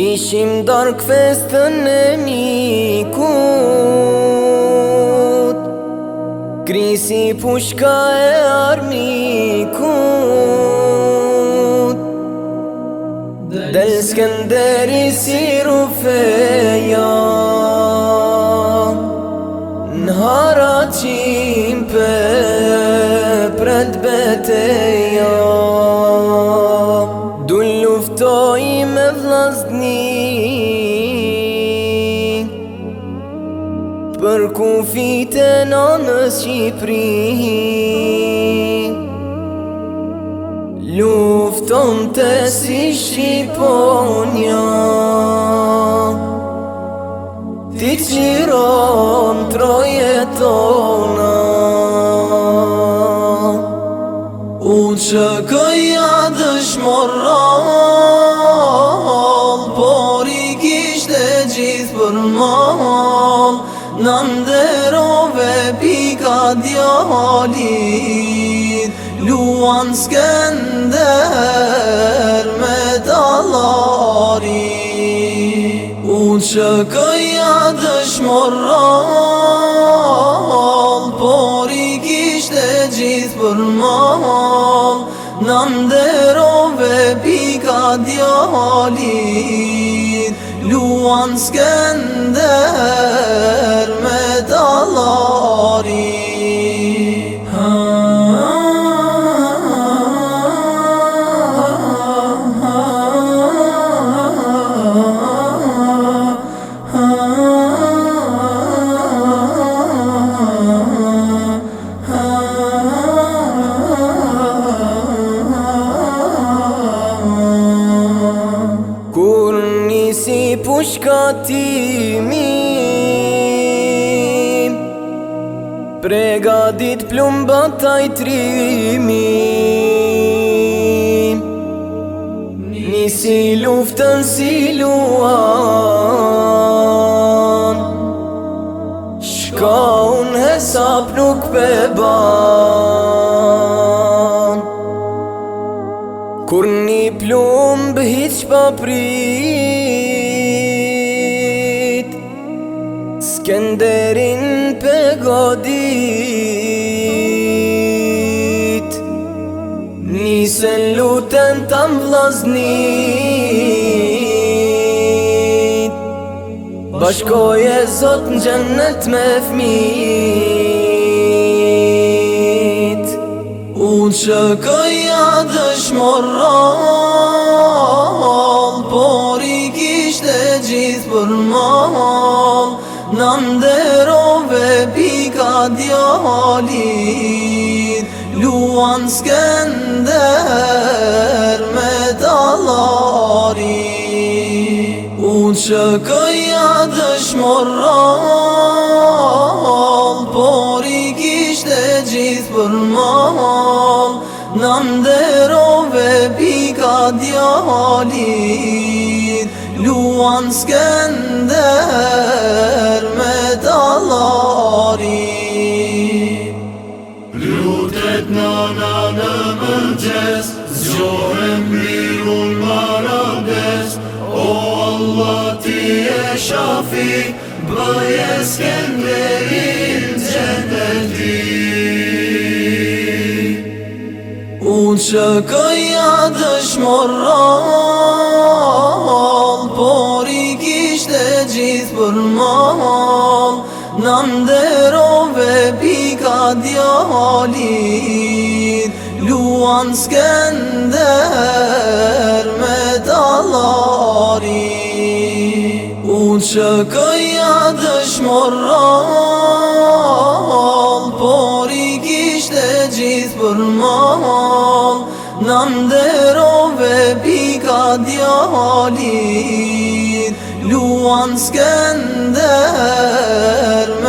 Ishim dar kvestën e mikut Krisi pushka e armikut Del skenderi si rufeja Në hara qimpe për e të jetoj me vlasni Për ku fite në Shqipri Lufton të si Shqiponja Ti qiron troje tona Unë që këja dëshmora djalit Luan skender me dalari Unë që këja dëshmoral Por i kishte gjithë për mal Në mderove pika djalit Luan skender me dalari Mushka ti Prega dit plumba taj Nisi luftën si luan Shka unë hesap nuk pe ban Kur një plumb hiq pa prim Skenderin për godit Nisë e lutën të më vlasnit Bashkoj në gjennet me fmit Unë që këja dëshmorall Por i kishte gjithë për mall Në ndërove pika djallit Luan skender me talari Unë që këja dëshmoral Por i kishte gjithë për mal Në ndërove pika djallit Luan skender Nëna dhe më gjes Zgjore mbi unë O Allah ti e shafi Bëj e skenderin që të ti Unë që këja dëshmorra ka djalin Luan s'kender me dalari Unë që këja dëshmoral Por i kishte gjithë për mal Në mderove pika djalin Luan s'kender me dalari